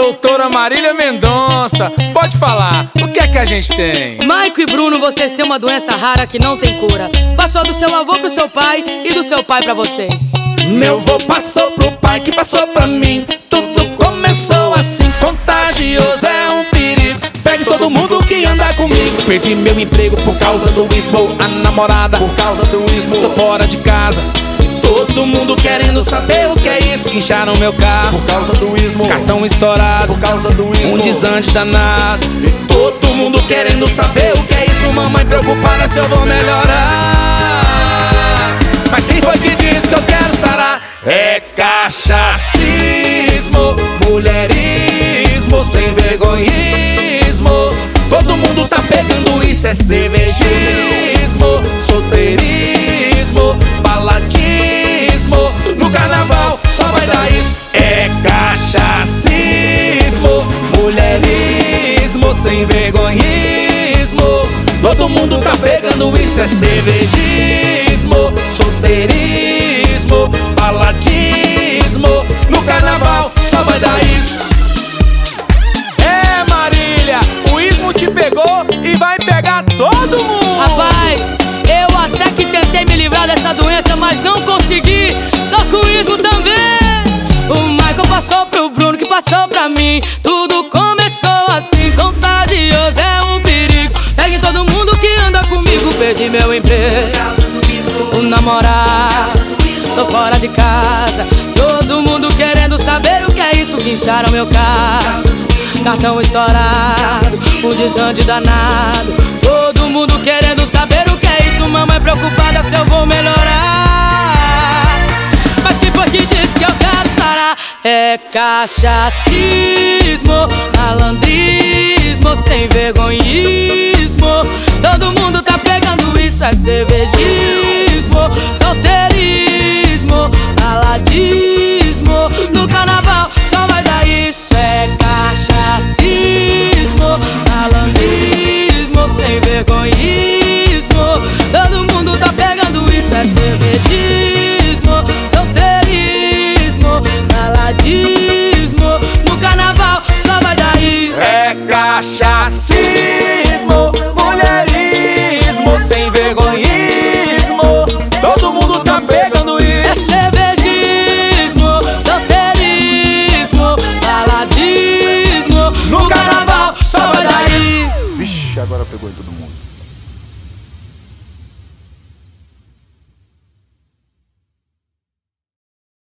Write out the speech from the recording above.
Doutora Marília Mendonça, pode falar, o que é que a gente tem? Maico e Bruno, vocês têm uma doença rara que não tem cura. Passou do seu avô pro seu pai e do seu pai pra vocês. Meu avô passou pro pai que passou pra mim. Tudo começou assim, contagioso é um perigo. Pegue todo mundo que anda comigo. Perdi meu emprego por causa do ismo, a namorada por causa do ismo. Tô fora de casa. Todo mundo querendo saber o que é isso que incharam meu carro. Por causa do ismo. Cartão estourado. Por causa do ismo. Um desante danado. E todo mundo querendo saber o que é isso Mamãe preocupada se eu vou melhorar. Mas quem foi que disse que eu quero sarar? É cachacismo Mulherismo Sem vergonhismo. Todo mundo tá pegando isso É cervejismo Solteirismo Baladismo Mulherismo Sem vergonhismo Todo mundo tá pegando isso É cervejismo Solteirismo Baladismo No carnaval só vai dar isso É Marília, o ismo te pegou e vai pegar todo mundo! Rapaz, eu até que tentei me livrar dessa doença, mas não consegui. Tô com ismo também. O Michael passou pro Bruno, que passou pra mim. Tudo Perdi meu emprego, o namorado. Tô fora de casa. Todo mundo querendo saber o que é isso. Guincharam meu carro. Cartão estourado, um desande danado. Todo mundo querendo saber o que é isso. Mamãe preocupada se eu vou melhorar. Mas quem foi que disse que eu quero sarar? É cachacismo, isso, é cervejismo, solteirismo, baladismo. No carnaval só vai dar isso, é cachacismo, malandrismo, sem vergonhismo. Todo mundo tá pegando isso, é cervejismo, solteirismo, baladismo. No carnaval só vai dar isso. É cachacismo, agora pegou em todo mundo.